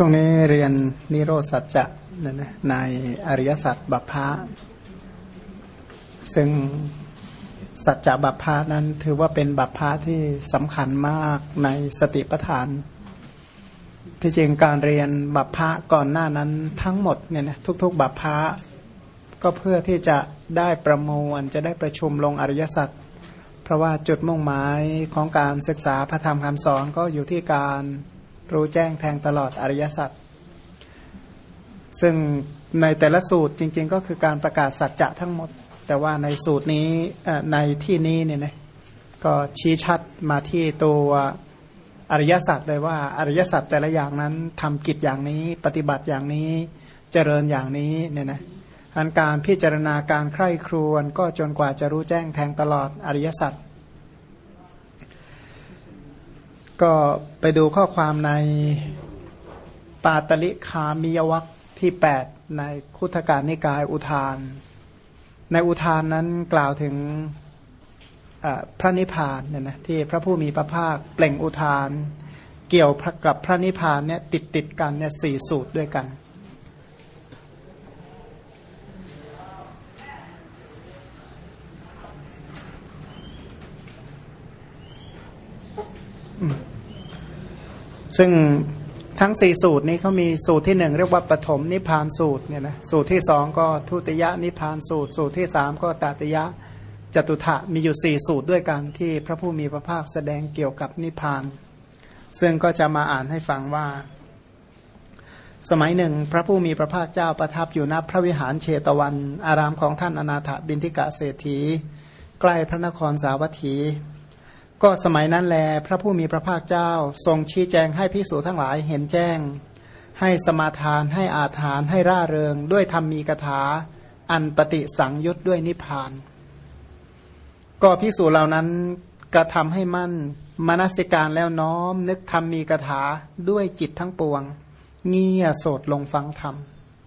ช่วงนี้เรียนนิโรสัจจะในอริยสัจบัพพะซึ่งสัจจะบัพพะนั้นถือว่าเป็นบัพพะที่สำคัญมากในสติปัฏฐาน ที่จริงการเรียนบัพพะก่อนหน้านั้นทั้งหมดเนี่ยนะทุกๆ บัพพะก็เพื่อที่จะได้ประมวลจะได้ประชุมลงอริยสัจเพราะว่าจุดมุ่งหมายของการศึกษาพระธรรมคำสอนก็อยู่ที่การ รู้แจ้งแทงตลอดอริยสัจซึ่งในแต่ละสูตรจริง ๆ ก็คือการประกาศสัจจะทั้งหมด แต่ว่าในสูตรนี้ในที่นี้เนี่ยนะก็ชี้ชัดมาที่ตัวอริยสัจเลยว่าอริยสัจแต่ละอย่างนั้นทำกิจอย่างนี้ปฏิบัติอย่างนี้เจริญอย่างนี้เนี่ยนะอันการพิจารณาการใคร่ครวญก็จนกว่าจะรู้แจ้งแทงตลอดอริยสัจ ก็ไปดูข้อความในปาตลิคามียวัคที่ 8 ในคุถการนิกายอุทาน ในอุทานนั้นกล่าวถึงพระนิพพานเนี่ยนะที่พระผู้มีพระภาคเปล่งอุทาน เกี่ยวกับพระนิพพานเนี่ยติดติดกันเนี่ยสี่สูตรด้วยกัน ซึ่งทั้งสี่สูตรนี้เขามีสูตรที่หนึ่งเรียกว่าปฐมนิพพานสูตรเนี่ยนะสูตรที่สองก็ทุติยนิพพานสูตร สูตรที่สามก็ตติยะจตุถะมีอยู่สี่สูตรด้วยกันที่พระผู้มีพระภาคแสดงเกี่ยวกับนิพพาน ซึ่งก็จะมาอ่านให้ฟังว่า สมัยหนึ่ง พระผู้มีพระภาคเจ้าประทับอยู่ณพระวิหารเชตวัน อารามของท่านอนาถบินทิกะเศรษฐี ใกล้พระนครสาวัตถี ก็สมัยนั้นแลพระผู้มีพระภาคเจ้า ทรงชี้แจงให้พิสูจทั้งหลายเห็นแจ้ง ให้สมาทานให้อาถานให้ร่าเริง ด้วยธรรมมีกถา อันปฏิสังยุตด้วยนิพพาน ก็พิสูจเหล่านั้นกระทำให้มั่นมนสิการแล้วน้อม นึกธรรมมีกถาด้วยจิตทั้งปวง เงียโสดลงฟังธรรม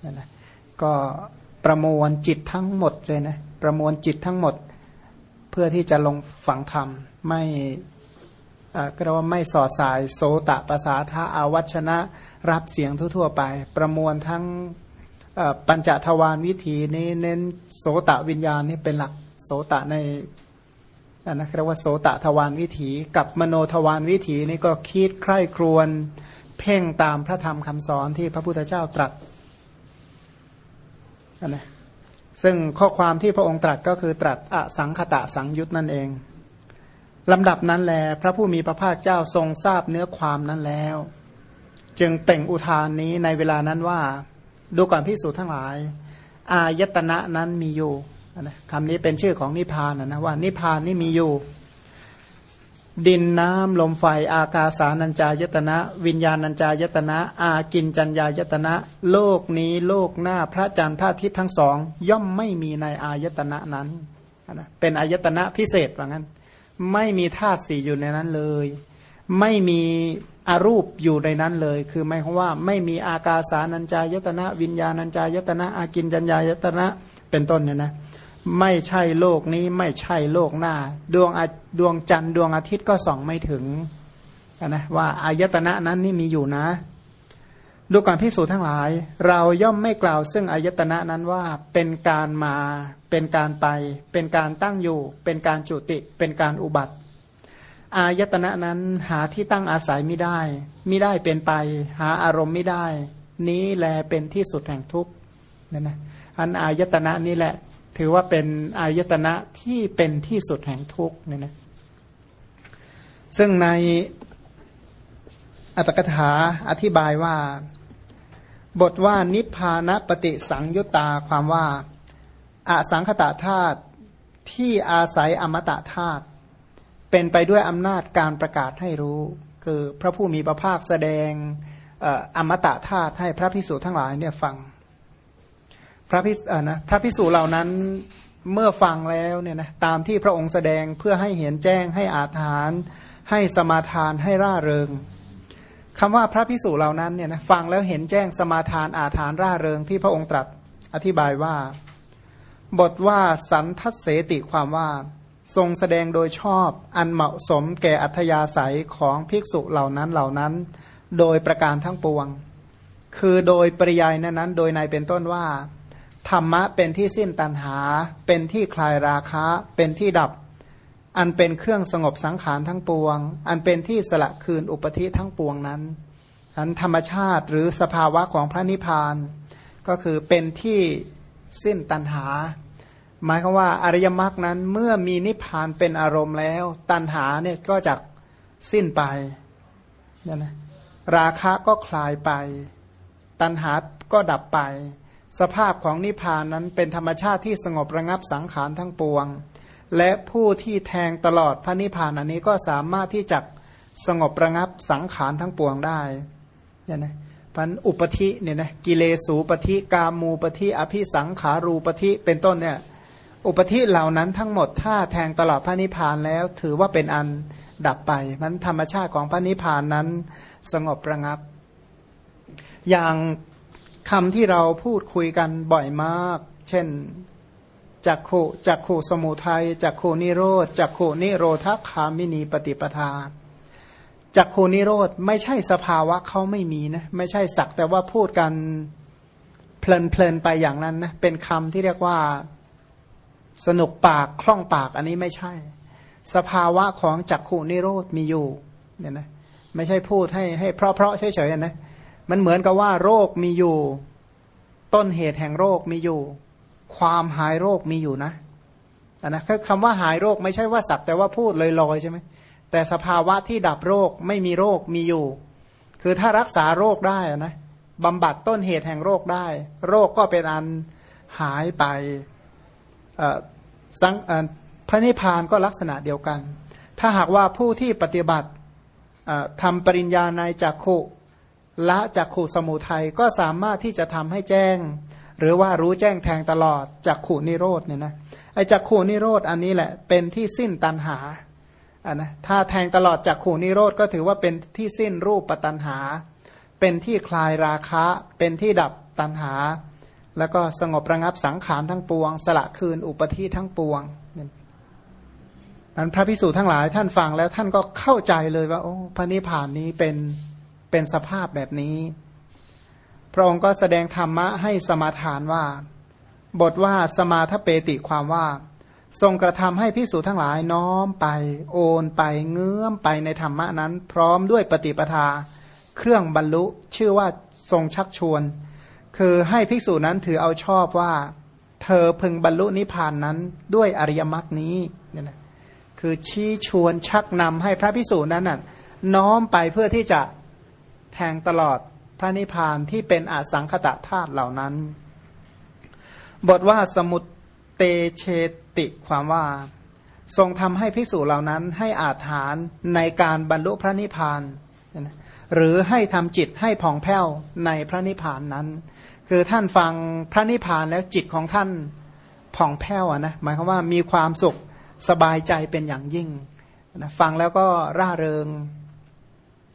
นั่นนะก็ประมวลจิตทั้งหมดเลยนะประมวลจิตทั้งหมด เพื่อที่จะลงฟังธรรมไม่ก็เรียกว่าไม่สอดสายโสตะภาษาทาอาวัชนะรับเสียงทั่วๆไป ประมวลทั้งปัญจทวารวิถีนี้เน้นโสตะวิญญาณนี่เป็นหลักโสตะในนะเรียกว่าโสตะทวารวิถี กับมโนทวารวิถีนี่ก็คิดใคร่ครวญเพ่งตามพระธรรมคำสอนที่พระพุทธเจ้าตรัสนะ ซึ่งข้อความที่พระองค์ตรัสก็คือตรัสอสังคตะสังยุตนั่นเองลำดับนั้นแล พระผู้มีพระภาคเจ้าทรงทราบเนื้อความนั้นแล้ว จึงเต่งอุทานนี้ในเวลานั้นว่า ดูก่อนพิสูจนทั้งหลาย อายตนะนั้นมีอยู่นะคำนี้เป็นชื่อของนิพพานนะว่านิพพานนี่มีอยู่ ดินน้ำลมไฟอากาสานัญจายตนะ วิญญาณัญจายตนะ อากินจัญญายตนะ โลกนี้โลกหน้าพระจันทร์พระอาทิตย์ทั้งสอง ย่อมไม่มีในอายตนะนั้นนะเป็นอายตนะพิเศษว่างั้น ไม่มีธาตุสี่อยู่ในนั้นเลย ไม่มีอารูปอยู่ในนั้นเลย คือหมายความว่าไม่มีอากาสานัญจายตนะ วิญญาณัญจายตนะ อากินจัญญายตนะ เป็นต้นเนี่ยนะ ไม่ใช่โลกนี้ไม่ใช่โลกหน้า ดวงดวงจันทร์ดวงอาทิตย์ก็ส่องไม่ถึงนะว่าอายตนะนั้นนี่มีอยู่นะ ดูก่อนพิสูจน์ทั้งหลาย เราย่อมไม่กล่าวซึ่งอายตนะนั้นว่าเป็นการมาเป็นการไป เป็นการตั้งอยู่ เป็นการจุติ เป็นการอุบัติ อายตนะนั้นหาที่ตั้งอาศัยไม่ได้ไม่ได้เป็นไป หาอารมณ์ไม่ได้ นี้แลเป็นที่สุดแห่งทุกข์นั่นนะอันอายตนะนี้แหละ ถือว่าเป็นอายตนะที่เป็นที่สุดแห่งทุกข์นี่ยนะซึ่งในอัตถกถาอธิบายว่า บทว่านิพพานปฏิสังยุตตาความว่าอาสังคตาธาตุที่อาศัยอมตะธาตุเป็นไปด้วยอำนาจการประกาศให้รู้ คือพระผู้มีพระภาคแสดงอมตะธาตุให้พระพิสุทั้งหลายเนี่ยฟัง พระพินะพระพิสุเหล่านั้นเมื่อฟังแล้วเนี่ยนะตามที่พระองค์แสดงเพื่อให้เห็นแจ้งให้อาถานให้สมาทานให้ร่าเริงคำว่าพระพิสูจเหล่านั้นเนี่ยนะฟังแล้วเห็นแจ้งสมาทานอาถานร่าเริงที่พระองค์ตรัสอธิบายว่า บทว่าสันทัศเสติความว่าทรงแสดงโดยชอบอันเหมาะสมแก่อัธยาศัยของภิกษุเหล่านั้นเหล่านั้น โดยประการทั้งปวง คือโดยปริยายนั้นนั้นโดยในเป็นต้นว่า ธรรมะเป็นที่สิ้นตัณหา เป็นที่คลายราคะ เป็นที่ดับ อันเป็นเครื่องสงบสังขารทั้งปวง อันเป็นที่สละคืนอุปธิทั้งปวงนั้นอันธรรมชาติหรือสภาวะของพระนิพพาน ก็คือเป็นที่สิ้นตัณหา หมายคือว่าอริยมรรคนั้นเมื่อมีนิพพานเป็นอารมณ์แล้ว ตัณหาเนี่ยก็จะสิ้นไปเนี่ยนะราคะก็คลายไป ตัณหาก็ดับไป สภาพของนิพพานนั้นเป็นธรรมชาติที่สงบระงับสังขารทั้งปวง และผู้ที่แทงตลอดพระนิพพานอันนี้ก็สามารถที่จะสงบระงับสังขารทั้งปวงได้เนี่ยนะพันอุปธิเนี่ยนะกิเลสูปธิกามูปธิอภิสังขารูปธิเป็นต้นเนี่ยอุปธิเหล่านั้นทั้งหมดถ้าแทงตลอดพระนิพพานแล้วถือว่าเป็นอันดับไปมันธรรมชาติของพระนิพพานนั้นสงบระงับ อย่าง คำที่เราพูดคุยกันบ่อยมาก เช่นจักขูจักขูสมุทัยจักขูนิโรธจักขูนิโรธคามินีปฏิปทาจักขูนิโรธไม่ใช่สภาวะเขาไม่มีนะไม่ใช่สักแต่ว่าพูดกันเพลินเพลินไปอย่างนั้นนะเป็นคำที่เรียกว่าสนุกปากคล่องปากอันนี้ไม่ใช่ สภาวะของจักขูนิโรธมีอยู่เนี่ยนะไม่ใช่พูดให้ให้เพราะเพราะเฉยๆนะ มันเหมือนกับว่า โรคมีอยู่ ต้นเหตุแห่งโรคมีอยู่ ความหายโรคมีอยู่นะอันนะคือคำว่าหายโรคไม่ใช่ว่าสักแต่ว่าพูดลอยๆใช่ไหมแต่สภาวะที่ดับโรคไม่มีโรคมีอยู่ คือถ้ารักษาโรคได้นะบำบัดต้นเหตุแห่งโรคได้ โรคก็เป็นอันหายไปสังพระนิพพานก็ลักษณะเดียวกัน ถ้าหากว่าผู้ที่ปฏิบัติทำปริญญาในจักขุ ละจักขุสมุทัยก็สามารถที่จะทำให้แจ้ง หรือว่ารู้แจ้งแทงตลอดจักขุนิโรธเนี่ยนะไอ้จักขุนิโรธอันนี้แหละเป็นที่สิ้นตันหาอ่านะถ้าแทงตลอดจากขู่นิโรธก็ถือว่าเป็นที่สิ้นรูปปัตันหา เป็นที่คลายราคะ เป็นที่ดับตันหา แล้วก็สงบระงับสังขารทั้งปวง สละคืนอุปธิทั้งปวงนั้นพระพิสูจน์ทั้งหลายท่านฟังแล้วท่านก็เข้าใจเลยว่าโอ้พระนิพพานนี้เป็น เป็นสภาพแบบนี้ พระองค์ก็แสดงธรรมะให้สมาทานว่า บทว่าสมาทเปติความว่า ทรงกระทำให้พิสูจทั้งหลายน้อมไป โอนไปเงื้อมไปในธรรมะนั้น พร้อมด้วยปฏิปทา เครื่องบรรลุชื่อว่าทรงชักชวน คือให้ภิกษุนั้นถือเอาชอบว่า เธอพึงบรรลุนิพพานนั้นด้วยอริยมรรคนี้เนี่ยนะคือชี้ชวนชักนำให้พระภิกษุนั้นน่ะน้อมไปเพื่อที่จะ แทงตลอดพระนิพพานที่เป็นอสังคตะธาตุเหล่านั้น บทว่าสมุตเตเชติความว่า ทรงทำให้พิสูจเหล่านั้นให้อาถานในการบรรลุพระนิพพานหรือให้ทำจิตให้ผ่องแผ้วในพระนิพพานนั้น คือท่านฟังพระนิพพานแล้วจิตของท่านผ่องแผ้วนะหมายความว่ามีความสุขสบายใจเป็นอย่างยิ่งนะฟังแล้วก็ร่าเริง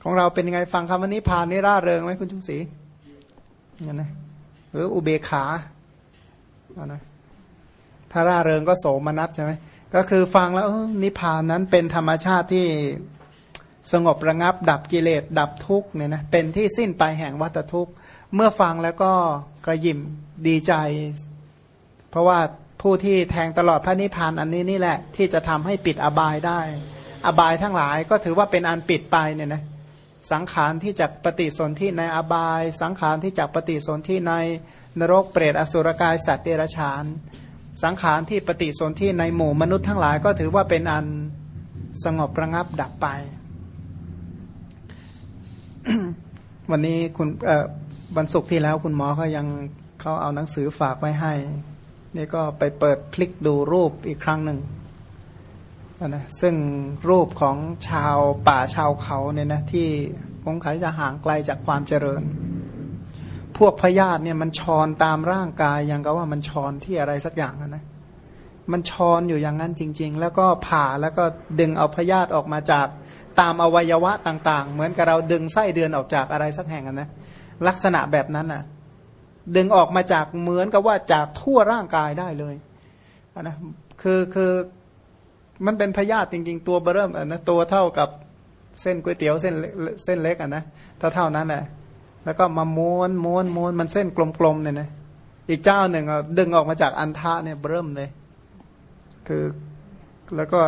ของเราเป็นยังไงฟังคำว่านิพพานนี่ร่าเริงไหมคุณชุงศรีอย่างนะหรืออุเบกขาเอานะถ้าร่าเริงก็โสมนัสใช่ไหมก็คือฟังแล้วนิพพานนั้นเป็นธรรมชาติที่สงบระงับ ดับกิเลสดับทุกเนี่ยนะเป็นที่สิ้นไปแห่งวัฏทุกข์ เมื่อฟังแล้วก็กระยิมดีใจ เพราะว่าผู้ที่แทงตลอดพระนิพพานอันนี้นี่แหละ ที่จะทำให้ปิดอบายได้ อบายทั้งหลายก็ถือว่าเป็นอันปิดไปเนี่ยนะ สังขารที่จะปฏิสนธิในอบาย สังขารที่จะปฏิสนธิในนรกเปรตอสุรกายสัตว์เดรัจฉาน สังขารที่ปฏิสนธิในหมู่มนุษย์ทั้งหลายก็ถือว่าเป็นอันสงบระงับดับไป วันนี้คุณวันศุกร์ที่แล้วคุณหมอเขายังเขาเอาหนังสือฝากไว้ให้ นี่ก็ไปเปิดคลิกดูรูปอีกครั้งหนึ่ง นะซึ่งรูปของชาวป่าชาวเขาเนี่ยนะที่คงขายจะห่างไกลจากความเจริญ พวกพยาธิเนี่ยมันชอนตามร่างกายอย่างกับว่ามันชอนที่อะไรสักอย่างนะมันชอนอยู่อย่างนั้นจริง ๆ แล้วก็ผ่าแล้วก็ดึงเอาพยาธิออกมาจากตามอวัยวะต่าง ๆ เหมือนกับเราดึงไส้เดือนออกจากอะไรสักแห่งนะลักษณะแบบนั้นอะ ดึงออกมาจากเหมือนกับว่าจากทั่วร่างกายได้เลยนะคือคือ มันเป็นพยาธิจริง ๆ ตัวเบิ่มอะนะตัวเท่ากับเส้นก๋วยเตี๋ยวเส้นเส้นเล็กอะนะเท่าเท่านั้นแหละแล้วก็มาม้วนม้วนม้วนมันเส้นกลมๆเนี่ยนะอีกเจ้าหนึ่งดึงออกมาจากอันทะเนี่ยเบริ่มเลย คือแล้วก็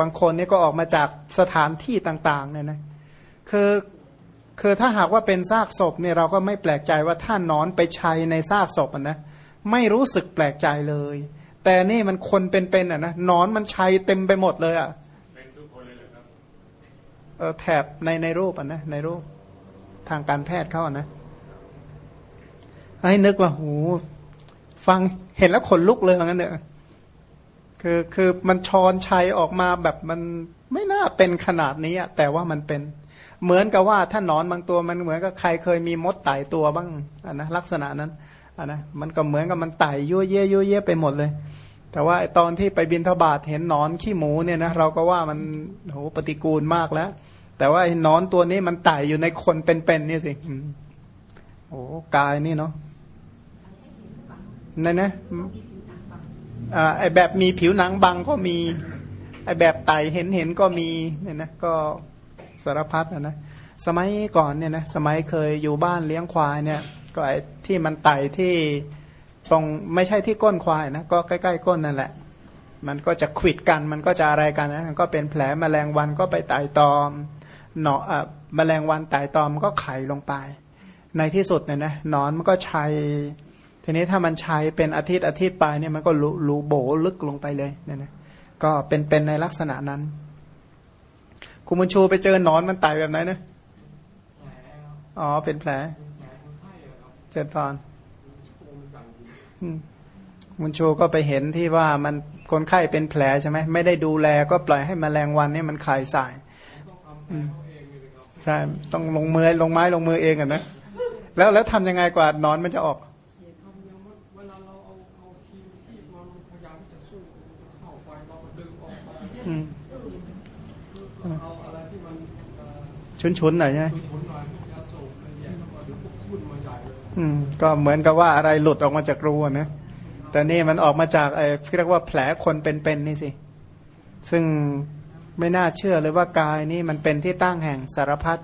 บางคนนี่ก็ออกมาจากสถานที่ต่างๆเนี่ยนะคือคือถ้าหากว่าเป็นซากศพเนี่ยเราก็ไม่แปลกใจว่าถ้านอนไปชัยในซากศพนะไม่รู้สึกแปลกใจเลย แต่นี่มันคนเป็นๆอะนะนอนมันชัยเต็มไปหมดเลยอะเป็นทุกคนเลยเหรอครับเออแถบในในรูปอะนะในรูปทางการแพทย์เขาอะนะให้นึกว่าหูฟังเห็นแล้วขนลุกเลยอย่างนั้นเนี่ยคือคือมันชอนชัยออกมาแบบมันไม่น่าเป็นขนาดนี้แต่ว่ามันเป็น เหมือนกับว่าถ้านอนบางตัวมันเหมือนกับใครเคยมีมดไต่ตัวบ้างอะนะลักษณะนั้นอ่ะนะมันก็เหมือนกับมันไต่ยั่วเย่ยั่วเย่ไปหมดเลย แต่ว่าตอนที่ไปบินทบาทเห็นนอนขี้หมูเนี่ยนะเราก็ว่ามันโหปฏิกูลมากแล้ว แต่ว่าไอ้นอนตัวนี้มันไต่อยู่ในคนเป็นๆนี่สิโอ้กายนี่เนาะนั่นนะไอแบบมีผิวหนังบังก็มีไอแบบไตเห็นเห็นก็มีเนี่ยนะก็สารพัดนะนะสมัยก่อนเนี่ยนะสมัยเคยอยู่บ้านเลี้ยงควายเนี่ย ก็ไอ้ที่มันไตที่ตรงไม่ใช่ที่ก้นควายนะก็ใกล้ ๆ ก้นนั่นแหละ มันก็จะขิดกัน มันก็จะอะไรกันนะมันก็เป็นแผลแมลงวันก็ไปไต่ตอมเนาะแมลงวันไต่ตอมก็ไข่ลงไป ในที่สุดเนี่ยนะนอนมันก็ชัยทีนี้ถ้ามันใช้เป็นอาทิตย์อาทิตย์ไปเนี่ยมันก็รูโบลึกลงไปเลยเนี่ยนะก็เป็นเป็นในลักษณะนั้น คุณบุญชูไปเจอหนอนมันไต่แบบไหนนะอ๋อเป็นแผล เจ็บตอนมุนชูก็ไปเห็นที่ว่ามันคนไข้เป็นแผลใช่ไหมไม่ได้ดูแลก็ปล่อยให้มแมลงวันนี่มันคายสายใช่ต้องลงมือลงไม้ลงมือเองอะนะแล้วแล้วทำยังไงกว่านอนมันจะออกชุนๆหน่อยใช่ไหม อืม ก็เหมือนกับว่าอะไรหลุดออกมาจากรูนะแต่นี่มันออกมาจากไอ้เรียกว่าแผลคนเป็นๆนี่สิ ซึ่งไม่น่าเชื่อเลยว่ากายนี่มันเป็นที่ตั้งแห่งสารพัด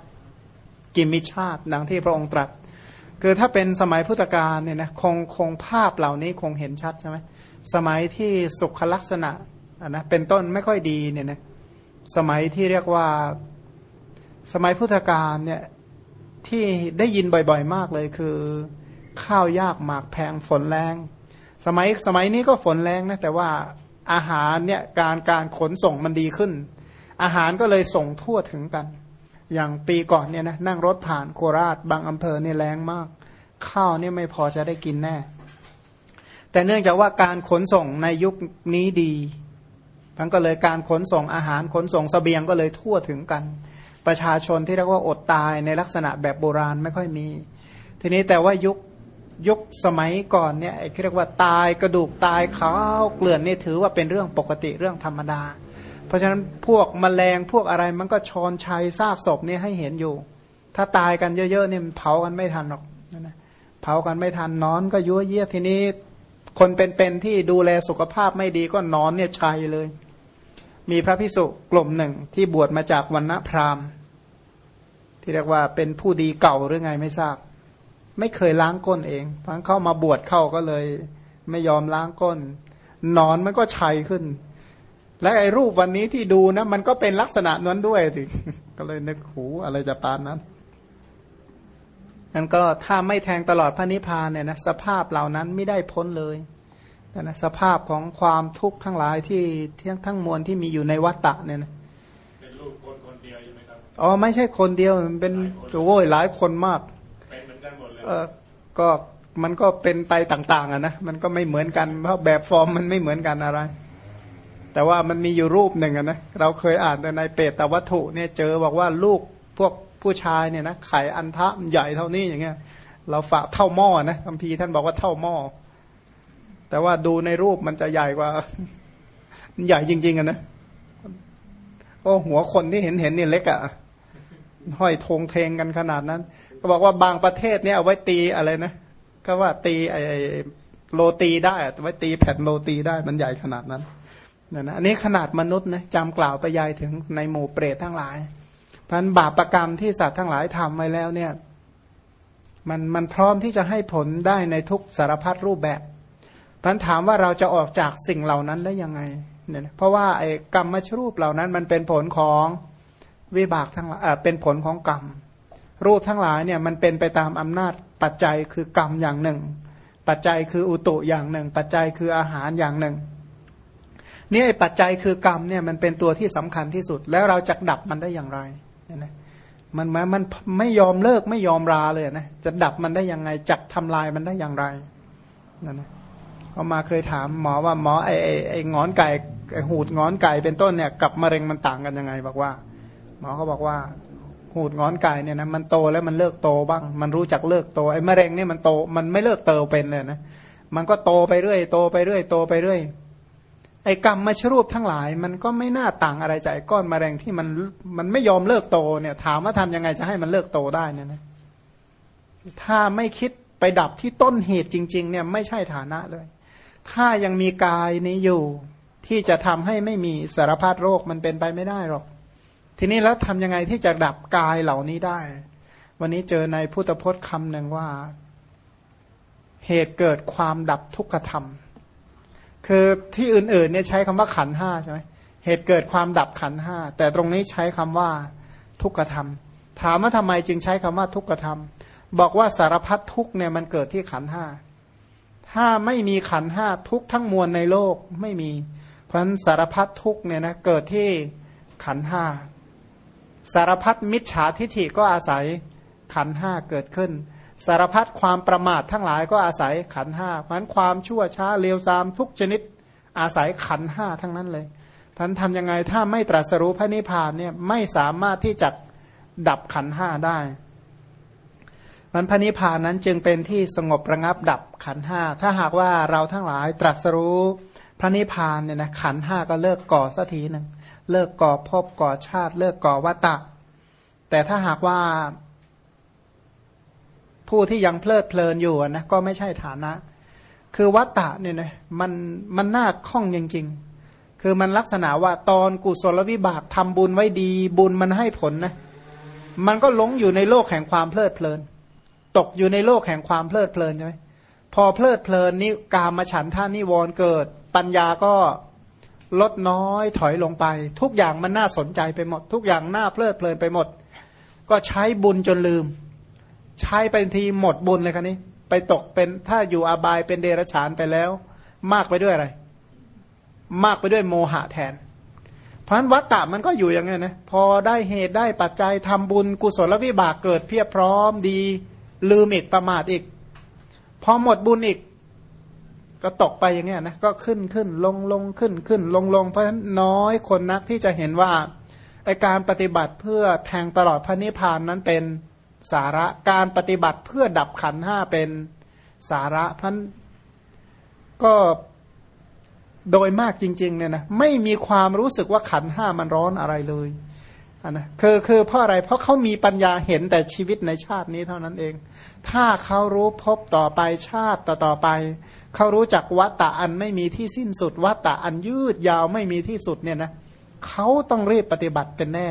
กิมมิชาติดังที่พระองค์ตรัส คือถ้าเป็นสมัยพุทธกาลเนี่ยนะคงคงภาพเหล่านี้คงเห็นชัดใช่ไหมสมัยที่สุขลักษณะนะเป็นต้นไม่ค่อยดีเนี่ยนะสมัยที่เรียกว่าสมัยพุทธกาลเนี่ย ที่ได้ยินบ่อยๆมากเลยคือ ข้าวยากหมากแพงฝนแรง สมัยสมัยนี้ก็ฝนแรงนะแต่ว่าอาหารเนี่ยการการขนส่งมันดีขึ้น อาหารก็เลยส่งทั่วถึงกัน อย่างปีก่อนเนี่ยนะนั่งรถผ่านโคราชบางอำเภอเนี่ยแรงมาก ข้าวเนี่ยไม่พอจะได้กินแน่ แต่เนื่องจากว่าการขนส่งในยุคนี้ดีมันก็เลยการขนส่งอาหารขนส่งสเสบียงก็เลยทั่วถึงกัน ประชาชนที่เรียกว่าอดตายในลักษณะแบบโบราณไม่ค่อยมี ทีนี้แต่ว่ายุคยุคสมัยก่อนเนี่ยเรียกว่าตายกระดูกตายขาวเกลื่อนนี่ถือว่าเป็นเรื่องปกติเรื่องธรรมดา เพราะฉะนั้นพวกมแมลงพวกอะไรมันก็ชอนชัยซากศพนี่ให้เห็นอยู่ ถ้าตายกันเยอะๆเนี่ยเผากันไม่ทันหรอกนะเผากันไม่ทันนอนก็ยั่วเยี่ยทีนี้ คนเป็นๆที่ดูแลสุขภาพไม่ดีก็นอนเนี่ยชัยเลย มีพระพิสุกลุ่มหนึ่งที่บวชมาจากวันณพราหมณ์ ที่เรียกว่าเป็นผู้ดีเก่าหรือไงไม่ทราบ ไม่เคยล้างก้นเองพังเข้ามาบวชเข้าก็เลย ไม่ยอมล้างก้น นอนมันก็ชัยขึ้น และไอ้รูปวันนี้ที่ดูนะมันก็เป็นลักษณะนั้นด้วยสิก็เลยนึกหูอะไรจะปานนั้นนั่นก็ถ้าไม่แทงตลอดพระนิพพานเนี่ยนะสภาพเหล่านั้นไม่ได้พ้นเลย นะสภาพของความทุกข์ทั้งหลายที่ทั้งทั้งมวลที่มีอยู่ในวัฏฏะเนี่ยนะเป็นรูปคนคนเดียวใช่ไหมครับอ๋อไม่ใช่คนเดียวมันเป็นโว้ยหลายคนมากเป็นเหมือนกันหมดเลยเออก็มันก็เป็นไปต่าง ๆอะนะมันก็ไม่เหมือนกันเพราะแบบฟอร์มมันไม่เหมือนกันอะไร แต่ว่ามันมีอยู่รูปหนึ่งอะนะเราเคยอ่านในเปตตวัตถุเนี่ยเจอบอกว่าลูกพวกผู้ชายเนี่ยนะไข่อันทะใหญ่เท่านี้อย่างเงี้ย เราฝากเท่าหม้อนะคัมภีร์ท่านบอกว่าเท่าหม้อ แต่ว่าดูในรูปมันจะใหญ่กว่าใหญ่จริง ๆอะนะโอ้หัวคนที่เห็นเห็นนี่เล็กอะห้อยธงเทงกันขนาดนั้น ก็บอกว่าบางประเทศเนี่ยเอาไว้ตีอะไรนะก็ว่าตีไอโรตีได้ไว้ตีแผ่นโรตีได้มันใหญ่ขนาดนั้นนี่นะอันนี้ขนาดมนุษย์นะจำกล่าวไปยายถึงในหมู่เปรตทั้งหลายพันบาปประกรรมที่สัตว์ทั้งหลายทำไว้แล้วเนี่ย มันมันพร้อมที่จะให้ผลได้ในทุกสารพัดรูปแบบ พันถามว่าเราจะออกจากสิ่งเหล่านั้นได้ยังไงเนี่ยเพราะว่าไอ้กรรมมชรูปเหล่านั้นมันเป็นผลของวิบากทั้งเป็นผลของกรรม รูปทั้งหลายเนี่ยมันเป็นไปตามอำนาจปัจจัยคือกรรมอย่างหนึ่ง ปัจจัยคืออุตุอย่างหนึ่ง ปัจจัยคืออาหารอย่างหนึ่งนี่ไอ้ปัจจัยคือกรรมเนี่ยมันเป็นตัวที่สำคัญที่สุด แล้วเราจะดับมันได้อย่างไรเนี่ยมันมันมันไม่ยอมเลิกไม่ยอมราเลยนะจะดับมันได้ยังไงจักทำลายมันได้อย่างไรนั่นนะ เขามาเคยถามหมอว่าหมอไอไอไองอนไก่ไอหูดงอนไก่เป็นต้นเนี่ยกับมะเร็งมันต่างกันยังไงบอกว่า หมอเขาบอกว่า หูดงอนไก่เนี่ยนะมันโตแล้วมันเลิกโตบ้าง มันรู้จักเลิกโตไอมะเร็งเนี่ยมันโตมันไม่เลิกเติบเป็นเลยนะมันก็โตไปเรื่อยโตไปเรื่อยโตไปเรื่อยไอ้กรรมมาชรูปทั้งหลาย มันก็ไม่น่าต่างอะไรจากก้อนมะเร็งที่มันมันไม่ยอมเลิกโตเนี่ย ถามว่าทำยังไงจะให้มันเลิกโตได้เนี่ยนะถ้าไม่คิดไปดับที่ต้นเหตุจริง ๆ เนี่ยไม่ใช่ฐานะเลย ถ้ายังมีกายนี้อยู่ ที่จะทำให้ไม่มีสารพัดโรคมันเป็นไปไม่ได้หรอก ทีนี้แล้วทำยังไงที่จะดับกายเหล่านี้ได้ วันนี้เจอในพุทธพจน์คำหนึ่งว่า เหตุเกิดความดับทุกขธรรม คือที่อื่นๆเนี่ยใช้คำว่าขันห้าใช่ไหมเหตุเกิดความดับขันห้าแต่ตรงนี้ใช้คำว่าทุกขธรรม ถามว่าทำไมจึงใช้คำว่าทุกขธรรม บอกว่าสารพัดทุกเนี่ยมันเกิดที่ขันห้า ถ้าไม่มีขันห้าทุกทั้งมวลในโลกไม่มี เพราะฉะนั้นสารพัดทุกเนี่ยนะเกิดที่ขันห้าสารพัดมิจฉาทิฐิก็อาศัยขันห้าเกิดขึ้น สารพัดความประมาททั้งหลายก็อาศัยขันห้าเพราะความชั่วช้าเลวทรามทุกชนิดอาศัยขันห้าทั้งนั้นเลยท่านทำยังไงถ้าไม่ตรัสรู้พระนิพพานเนี่ยไม่สามารถที่จะดับขันห้าได้ มันพระนิพพานนั้นจึงเป็นที่สงบระงับดับขันห้าถ้าหากว่าเราทั้งหลายตรัสรู้พระนิพพานเนี่ยนะขันห้าก็เลิกก่อสักทีหนึ่งเลิกก่อภพก่อชาติ เลิกก่อวัตตะ แต่ถ้าหากว่า ผู้ที่ยังเพลิดเพลินอยู่นะก็ไม่ใช่ฐานะ คือวัตตะเนี่ยนะมันมันน่าคล่องจริง ๆ คือมันลักษณะว่าตอนกุศลวิบากทำบุญไว้ดี บุญมันให้ผลนะมันก็หลงอยู่ในโลกแห่งความเพลิดเพลิน ตกอยู่ในโลกแห่งความเพลิดเพลินใช่ไหมพอเพลิดเพลินนี่กามฉันท่านิวรเกิด ปัญญาก็ลดน้อยถอยลงไป ทุกอย่างมันน่าสนใจไปหมด ทุกอย่างน่าเพลิดเพลินไปหมด ก็ใช้บุญจนลืม ใช้ไปทีหมดบุญเลยคันนี้ ไปตกเป็นถ้าอยู่อบายเป็นเดรัจฉานไปแล้ว มากไปด้วยอะไร มากไปด้วยโมหะแทน เพราะฉะนั้นวัตตะมันก็อยู่อย่างนี้นะพอได้เหตุได้ปัจจัยทำบุญกุศลวิบากเกิดเพียบพร้อมดี ลืมอีกประมาทอีก พอหมดบุญอีก ก็ตกไปอย่างเงี้ยนะก็ขึ้นขึ้นลงลงขึ้นขึ้นลงลงเพราะฉะนั้นน้อยคนนักที่จะเห็นว่าไอการปฏิบัติเพื่อแทงตลอดพระนิพพานนั้นเป็นสาระการปฏิบัติเพื่อดับขันห้าเป็นสาระพันก็โดยมากจริง ๆ เนี่ยนะไม่มีความรู้สึกว่าขันห้ามันร้อนอะไรเลย นนะคือคือเพราะอะไร เพราะเขามีปัญญาเห็นแต่ชีวิตในชาตินี้เท่านั้นเอง ถ้าเขารู้พบต่อไปชาติต่อต่อไป เขารู้จักวัตตะอันไม่มีที่สิ้นสุดวัตตะอันยืดยาวไม่มีที่สุดเนี่ยนะเขาต้องรีบปฏิบัติเป็นแน่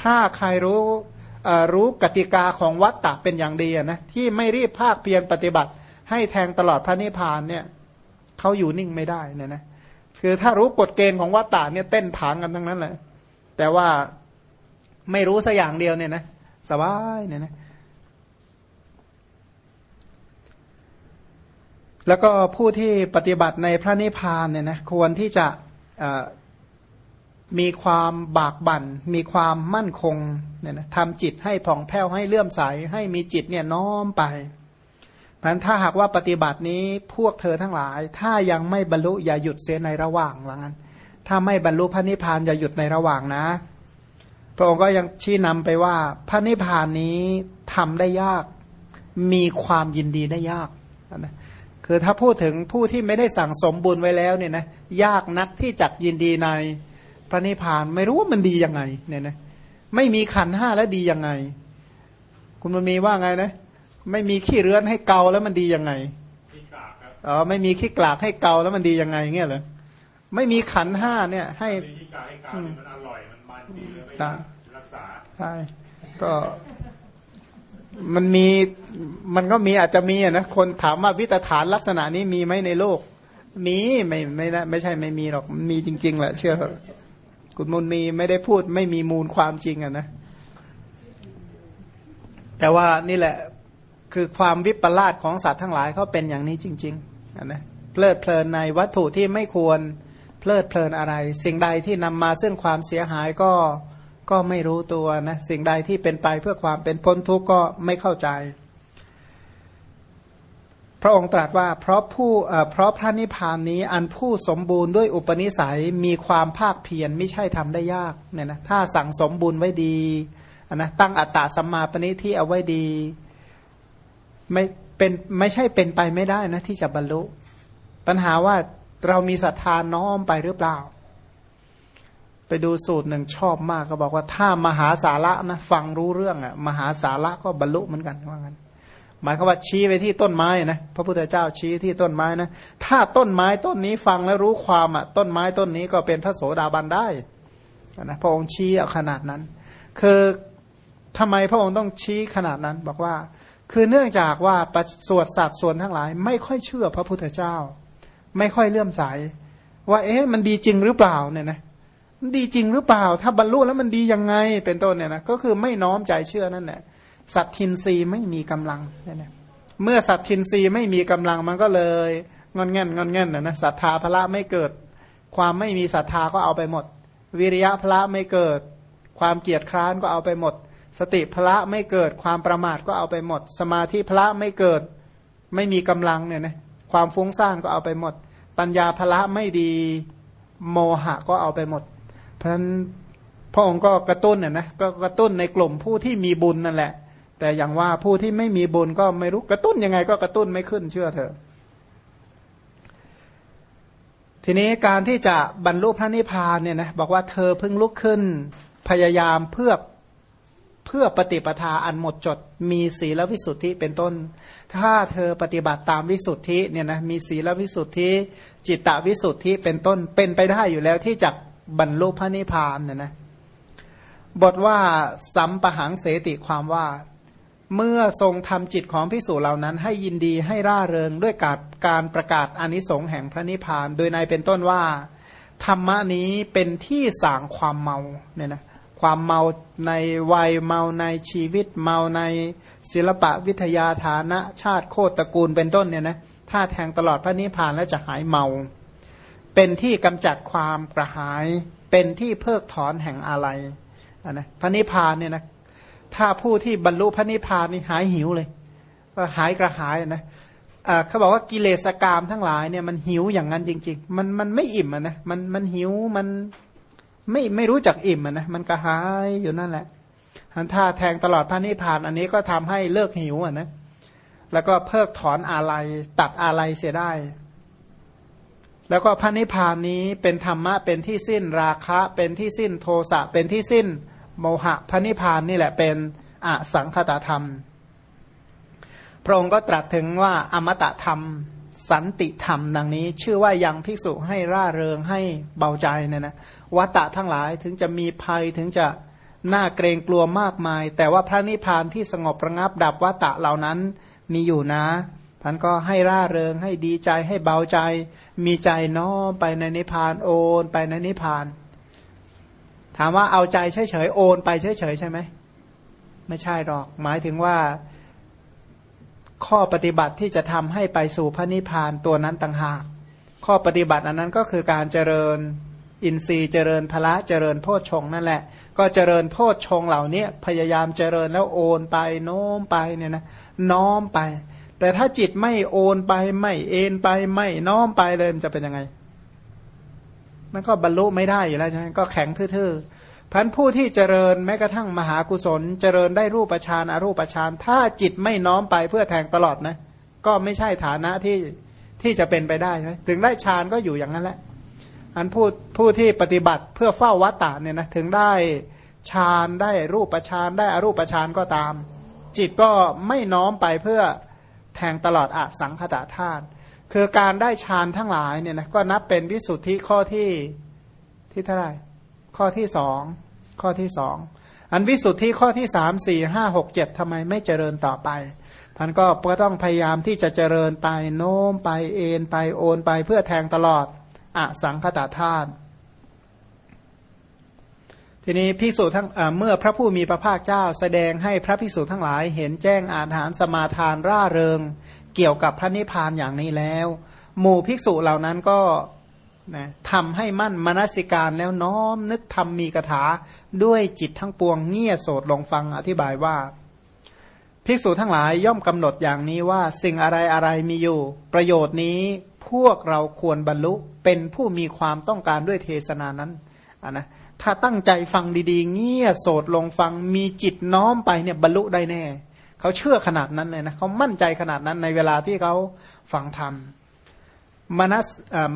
ถ้าใครรู้รู้กติกาของวัตตะเป็นอย่างดีนะที่ไม่รีบภาคเพียรปฏิบัติ ให้แทงตลอดพระนิพพานเนี่ยเขาอยู่นิ่งไม่ได้เนี่ยนะคือถ้ารู้กฎเกณฑ์ของวัตตะเนี่ยเต้นผางกันทั้งนั้นแหละแต่ว่า ไม่รู้สัอย่างเดียวเนี่ยนะสบายเนี่ยนะแล้วก็ผู้ที่ปฏิบัติในพระนิพพานเนี่ยนะควรที่จะมีความบากบัน่น มีความมั่นคงเนี่ยนะทำจิตให้ผ่องแผ้วให้เลื่อมใส ให้มีจิตเนี่ยน้อมไปเพราะนั้นถ้าหากว่าปฏิบัตินี้พวกเธอทั้งหลาย ถ้ายังไม่บรรลุอย่าหยุดเสียในระหว่างว่างั้น ถ้าไม่บรรลุพระนิพพานอย่าหยุดในระหว่างนะ พระองค์ก็ยังชี้นำไปว่า พระนิพพานนี้ทำได้ยาก มีความยินดีได้ยากนะคือถ้าพูดถึงผู้ที่ไม่ได้สั่งสมบุญไว้แล้วเนี่ยนะยากนักที่จะยินดีในพระนิพพานไม่รู้ว่ามันดียังไงเนี่ยนะไม่มีขันห้าแล้วดียังไง คุณมันมีว่าไงนะ ไม่มีขี้เรือนให้เกาแล้วมันดียังไงอ๋อไม่มีขี้กลากให้เกาแล้วมันดียังไงเงี้ยเหรอไม่มีขันห้าเนี่ย ให้ขี้กลากให้เกามันอร่อยมันมันดีเลย รักษาใช่ก็มันมีมันก็มีอาจจะมีอะนะคนถามว่าวิตฐานลักษณะนี้มีไหมในโลก มีไม่ไม่ไม่ไม่ใช่ไม่มีหรอกมันมีจริง ๆแหละเชื่อคุณมุนมีไม่ได้พูด ไม่มีมูลความจริงอะนะ แต่ว่านี่แหละคือความวิปลาสของสัตว์ทั้งหลายเขาเป็นอย่างนี้จริงๆอะนะเพลิดเพลินในวัตถุที่ไม่ควรเพลิดเพลินอะไร สิ่งใดที่นำมาซึ่งความเสียหายก็ ก็ไม่รู้ตัวนะสิ่งใดที่เป็นไปเพื่อความเป็นพ้นทุกข์ก็ไม่เข้าใจ พระองค์ตรัสว่าเพราะผู้เพราะพระนิพพานนี้อันผู้สมบูรณ์ด้วยอุปนิสัยมีความภาคเพียรไม่ใช่ทำได้ยากเนี่ยนะถ้าสั่งสมบูรณ์ไว้ดีนะตั้งอัตตาสัมมาปณิที่เอาไว้ดีไม่เป็นไม่ใช่เป็นไปไม่ได้นะที่จะบรรลุ ปัญหาว่าเรามีศรัทธาน้อมไปหรือเปล่า ไปดูสูตรหนึ่งชอบมากก็บอกว่าถ้ามหาสาระนะฟังรู้เรื่องอะ่ะมหาสาระก็บรรลุเหมือนกันว่างั้นหมายความว่าชี้ไปที่ต้นไม้นะพระพุทธเจ้าชี้ที่ต้นไม้นะถ้าต้นไม้ต้นนี้ฟังแล้วรู้ความอะต้นไม้ต้นนี้ก็เป็นพระโสดาบันได้นะพระองค์ชี้เอาขนาดนั้น คือทำไมพระองค์ต้องชี้ขนาดนั้นบอกว่า คือเนื่องจากว่าสวดสัตว์ส่วนทั้งหลาย ไม่ค่อยเชื่อพระพุทธเจ้า ไม่ค่อยเลื่อมใสว่าเอ๊ะมันดีจริงหรือเปล่าเนี่ยนะ ดีจริงหรือเปล่า ถ้าบรรลุแล้วมันดียังไงเป็นต้นเนี่ยนะก็คือไม่น้อมใจเชื่อนั่นแหละสัตทินรีไม่มีกำลังเนี่ยเมื่อสัตทินรีไม่มีกำลังมันก็เลยงอนเง่นงอนเง่นนะนะศรัทธาพระไม่เกิด ความไม่มีศรัทธาก็เอาไปหมด วิริยะพระไม่เกิด ความเกียจคร้านก็เอาไปหมด สติพละไม่เกิด ความประมาทก็เอาไปหมด สมาธิพละไม่เกิด ไม่มีกำลังเนี่ยนะความฟุ้งซ่านก็เอาไปหมด ปัญญาพละไม่ดีโมหะก็เอาไปหมด เพราะฉะนั้นพระองค์ก็กระตุ้นเนี่ยนะก็กระตุ้นในกลุ่มผู้ที่มีบุญนั่นแหละ แต่อย่างว่าผู้ที่ไม่มีบุญก็ไม่รู้กระตุ้นยังไงก็กระตุ้นไม่ขึ้นเชื่อเถอะทีนี้การที่จะบรรลุพระนิพพานเนี่ยนะบอกว่าเธอเพิ่งลุกขึ้นพยายามเพื่อเพื่อปฏิปทาอันหมดจด มีศีลวิสุทธิเป็นต้น ถ้าเธอปฏิบัติตามวิสุทธิเนี่ยนะมีศีลวิสุทธิ จิตตวิสุทธิเป็นต้นเป็นไปได้อยู่แล้วที่จะ บรรลุพระนิพพานเนี่ยนะบทว่าสัมปหังเสติความว่า เมื่อทรงทำจิตของพิสูจเหล่านั้น ให้ยินดีให้ร่าเริงด้วยการการประกาศอนิสงส์แห่งพระนิพพาน โดยในเป็นต้นว่า ธรรมะนี้เป็นที่สางความเมาเนี่ยนะความเมาในวัยเมาในชีวิต เมาในศิลปะวิทยาฐานะ ชาติโคตรตระกูลเป็นต้นเนี่ยนะถ้าแทงตลอดพระนิพพานแล้วจะหายเมา เป็นที่กำจัดความกระหาย เป็นที่เพิกถอนแห่งอะไรนะพระนิพพานเนี่ยนะถ้าผู้ที่บรรลุพระนิพพานนี่หายหิวเลยหายกระหายนะเขาบอกว่ากิเลสกรรมทั้งหลายเนี่ยมันหิวอย่างนั้นจริง ๆ มันมันไม่อิ่มนะมันมันหิวมันไม่ไม่รู้จักอิ่มนะมันกระหายอยู่นั่นแหละหันท่าแทงตลอดพระนิพพาน อันนี้ก็ทำให้เลิกหิวอะนะ แล้วก็เพิกถอนอะไรตัดอะไรเสียได้ แล้วก็พระนิพพานนี้เป็นธรรมะเป็นที่สิ้นราคะ เป็นที่สิ้นโทสะเป็นที่สิ้นโมหะพระนิพพานนี่แหละเป็นอสังคตธรรม พระองค์ก็ตรัสถึงว่าอมตะธรรม สันติธรรมดังนี้ ชื่อว่ายังภิกษุให้ร่าเริงให้เบาใจเนี่ยนะวัตตะทั้งหลายถึงจะมีภัยถึงจะน่าเกรงกลัวมากมาย แต่ว่าพระนิพพานที่สงบระงับดับวัตตะเหล่านั้นมีอยู่นะ ท่านก็ให้ร่าเริงให้ดีใจให้เบาใจ มีใจน้อมไปในนิพพานโอนไปในนิพพาน ถามว่าเอาใจเฉยๆโอนไปเฉยๆใช่ไหมไม่ใช่หรอก หมายถึงว่า ข้อปฏิบัติที่จะทำให้ไปสู่พระนิพพานตัวนั้นต่างหากข้อปฏิบัติอันนั้นก็คือการเจริญอินทรีย์เจริญพละเจริญโพชฌงนั่นแหละ ก็เจริญโพชฌงเหล่านี้พยายามเจริญแล้วโอนไปโน้มไปเนี่ยนะน้อมไป แต่ถ้าจิตไม่โอนไปไม่เอ็นไปไม่น้อมไปเลยมันจะเป็นยังไง มันก็บรรลุไม่ได้อยู่แล้วใช่ไหมก็แข็งทื่อพันผู้ที่เจริญแม้กระทั่งมหากุศล เจริญได้รูปฌานอรูปฌานถ้าจิตไม่น้อมไปเพื่อแทงตลอดนะ ก็ไม่ใช่ฐานะที่ที่จะเป็นไปได้ใช่ถึงได้ฌานก็อยู่อย่างนั้นแหละ อันผู้ผู้ที่ปฏิบัติเพื่อเฝ้าวัตตะเนี่ยนะถึงได้ฌานได้รูปฌานได้อรูปฌานก็ตาม จิตก็ไม่น้อมไปเพื่อ แทงตลอดอสังขตาธาตุคือการได้ฌานทั้งหลายเนี่ยนะก็นับเป็นวิสุทธิข้อที่ที่เท่าไหร่ข้อที่สองข้อที่สองอันวิสุทธิข้อที่สามสี่ห้าหกเจ็ดทำไมไม่เจริญต่อไปท่านก็ก็ต้องพยายามที่จะเจริญไปโน้มไปเอ็นไปโอนไปเพื่อแทงตลอดอสังคตาธาตุ ทีนี้พิสูจน์ทั้งเมื่อพระผู้มีพระภาคเจ้า แสดงให้พระพิสูจน์ทั้งหลาย เห็นแจ้งอาหารสมาทานร่าเริง เกี่ยวกับพระนิพพานอย่างนี้แล้ว หมู่ภิกษุเหล่านั้นก็นะทำให้มั่นมนสิการแล้วน้อมนึกทำมีกถาด้วยจิตทั้งปวงเงี่ยโสดลงฟังอธิบายว่า ภิกษุทั้งหลายย่อมกำหนดอย่างนี้ว่า สิ่งอะไรอะไรมีอยู่ ประโยชน์นี้พวกเราควรบรรลุเป็นผู้มีความต้องการด้วยเทศนานั้นนนะ ถ้าตั้งใจฟังดีๆ เงี่ยโสดลงฟังมีจิตน้อมไปเนี่ยบรรลุได้แน่ เขาเชื่อขนาดนั้นเลยนะเขามั่นใจขนาดนั้นในเวลาที่เขาฟังธรรมมนส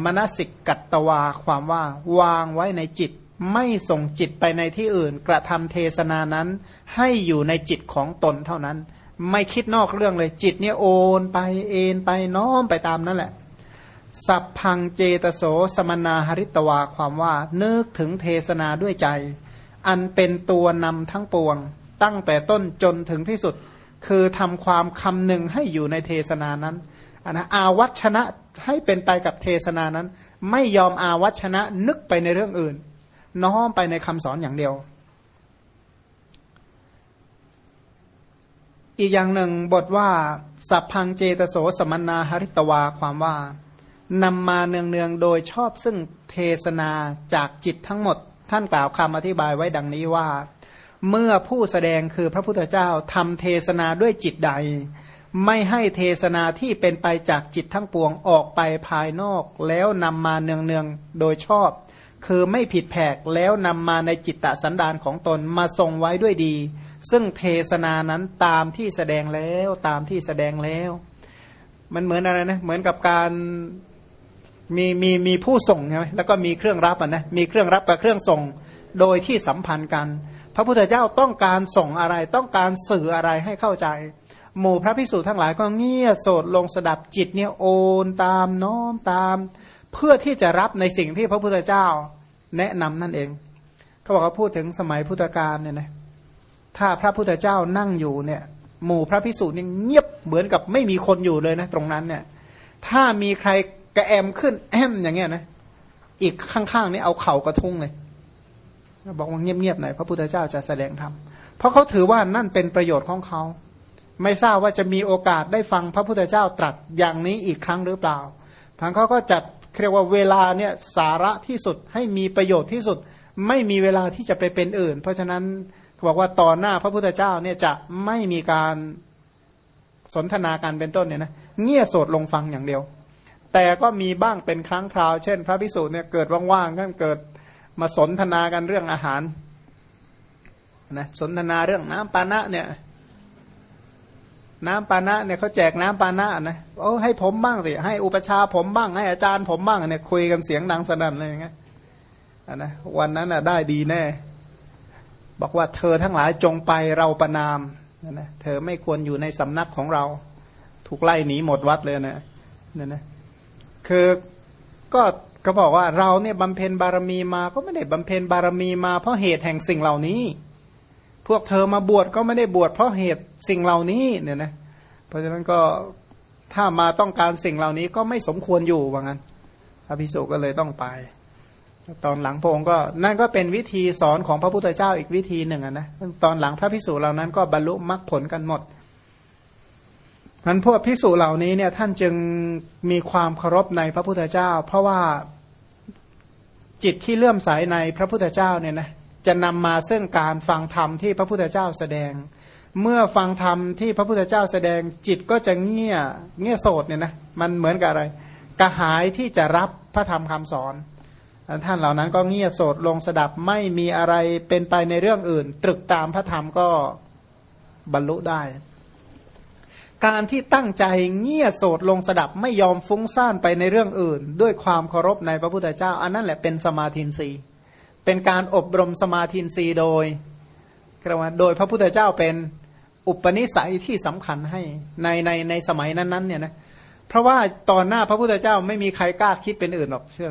มนสิกกัตตวาความว่าวางไว้ในจิต ไม่ส่งจิตไปในที่อื่น กระทำเทศนานั้น ให้อยู่ในจิตของตนเท่านั้น ไม่คิดนอกเรื่องเลยจิตเนี่ยโอนไปเอ็นไปน้อมไปตามนั่นแหละ สัพพังเจตโสสมนาหริตวาความว่านึกถึงเทศนาด้วยใจ อันเป็นตัวนำทั้งปวง ตั้งแต่ต้นจนถึงที่สุด คือทำความคำหนึ่งให้อยู่ในเทศนานั้นอันนะอาวัชนะให้เป็นไปกับเทศนานั้น ไม่ยอมอาวัชนะนึกไปในเรื่องอื่น น้อมไปในคำสอนอย่างเดียว อีกอย่างหนึ่งบทว่า สัพพังเจตโสสมนาหริตวาความว่า นำมาเนืองๆโดยชอบซึ่งเทศนาจากจิตทั้งหมด ท่านกล่าวคำอธิบายไว้ดังนี้ว่า เมื่อผู้แสดงคือพระพุทธเจ้าทำเทศนาด้วยจิตใด ไม่ให้เทศนาที่เป็นไปจากจิตทั้งปวงออกไปภายนอก แล้วนำมาเนืองๆโดยชอบ คือไม่ผิดแผกแล้วนำมาในจิตตสันดานของตนมาทรงไว้ด้วยดี ซึ่งเทศนานั้นตามที่แสดงแล้วตามที่แสดงแล้ว มันเหมือนอะไรนะเหมือนกับการ มีมีมีผู้ส่งใช่ไหมแล้วก็มีเครื่องรับอะนะมีเครื่องรับกับเครื่องส่งโดยที่สัมพันธ์กัน พระพุทธเจ้าต้องการส่งอะไรต้องการสื่ออะไรให้เข้าใจ หมู่พระพิสูจน์ทั้งหลายก็เงียบโสดลงสดับจิตเนี่ยโอนตามน้อมตาม เพื่อที่จะรับในสิ่งที่พระพุทธเจ้าแนะนำนั่นเอง เขาบอกว่าพูดถึงสมัยพุทธกาลเนี่ยนะถ้าพระพุทธเจ้านั่งอยู่เนี่ยหมู่พระพิสูจน์นี่เงียบเหมือนกับไม่มีคนอยู่เลยนะตรงนั้นเนี่ยถ้ามีใคร กระแอมขึ้นแอมอย่างเงี้ยนะ อีกข้างๆนี่เอาเข่ากระทุ้งเลยบอกว่าเงียบๆหน่อยพระพุทธเจ้าจะแสดงธรรมเพราะเขาถือว่านั่นเป็นประโยชน์ของเขา ไม่ทราบว่าจะมีโอกาสได้ฟังพระพุทธเจ้าตรัสอย่างนี้อีกครั้งหรือเปล่าทางเขาก็จัดเรียกว่าเวลาเนี่ยสาระที่สุดให้มีประโยชน์ที่สุด ไม่มีเวลาที่จะไปเป็นอื่น เพราะฉะนั้นเขาบอกว่าต่อหน้าพระพุทธเจ้าเนี่ยจะไม่มีการสนทนาการเป็นต้นเนี่ยนะเงี่ยโสดลงฟังอย่างเดียว แต่ก็มีบ้างเป็นครั้งคราว เช่น พระพิสูจน์เนี่ยเกิดว่างๆก็เกิดมาสนทนากันเรื่องอาหารนะสนทนาเรื่องน้ำปานะเนี่ย น้ำปานะเนี่ยเขาแจกน้ำปานะนะโอ้ให้ผมบ้างสิให้อุปชาผมบ้าง ให้อาจารย์ผมบ้างเนี่ยคุยกันเสียงดังสนั่นเลยอย่างเงี้ยนะวันนั้นน่ะได้ดีแน่ บอกว่าเธอทั้งหลายจงไปเราประนามนะเธอไม่ควรอยู่ในสำนักของเรา ถูกไล่หนีหมดวัดเลยนะเนี่ยนะ คือก็ก็บอกว่าเราเนี่ยบำเพ็ญบารมีมาก็ไม่ได้บำเพ็ญบารมีมาเพราะเหตุแห่งสิ่งเหล่านี้ พวกเธอมาบวชก็ไม่ได้บวชเพราะเหตุสิ่งเหล่านี้เนี่ยนะเพราะฉะนั้นก็ถ้ามาต้องการสิ่งเหล่านี้ก็ไม่สมควรอยู่ว่างั้นพระพิสุก็เลยต้องไป ตอนหลังพระองค์ก็นั่นก็เป็นวิธีสอนของพระพุทธเจ้าอีกวิธีหนึ่งนะตอนหลังพระพิสุเหล่านั้นก็บรรลุมรรคผลกันหมด มันพวกพิสูจเหล่านี้เนี่ยท่านจึงมีความเคารพในพระพุทธเจ้า เพราะว่าจิตที่เลื่อมใสในพระพุทธเจ้าเนี่ยนะจะนำมาซึ่งการฟังธรรมที่พระพุทธเจ้าแสดง เมื่อฟังธรรมที่พระพุทธเจ้าแสดง จิตก็จะเงี่ยเงี่ยโสดเนี่ยนะมันเหมือนกับอะไร กระหายที่จะรับพระธรรมคำสอน ท่านเหล่านั้นก็เงี่ยโสดลงสดับไม่มีอะไรเป็นไปในเรื่องอื่น ตรึกตามพระธรรมก็บรรลุได้ การที่ตั้งใจเงี่ยโสดลงสดับไม่ยอมฟุ้งซ่านไปในเรื่องอื่น ด้วยความเคารพในพระพุทธเจ้า อันนั้นแหละเป็นสมาธินีเป็นการอบรมสมาธินีโดยกระว่าโดยพระพุทธเจ้าเป็นอุปนิสัยที่สำคัญให้ในในในสมัยนั้นๆเนี่ยนะเพราะว่าตอนหน้าพระพุทธเจ้าไม่มีใครกล้าคิดเป็นอื่นหรอกเชื่อ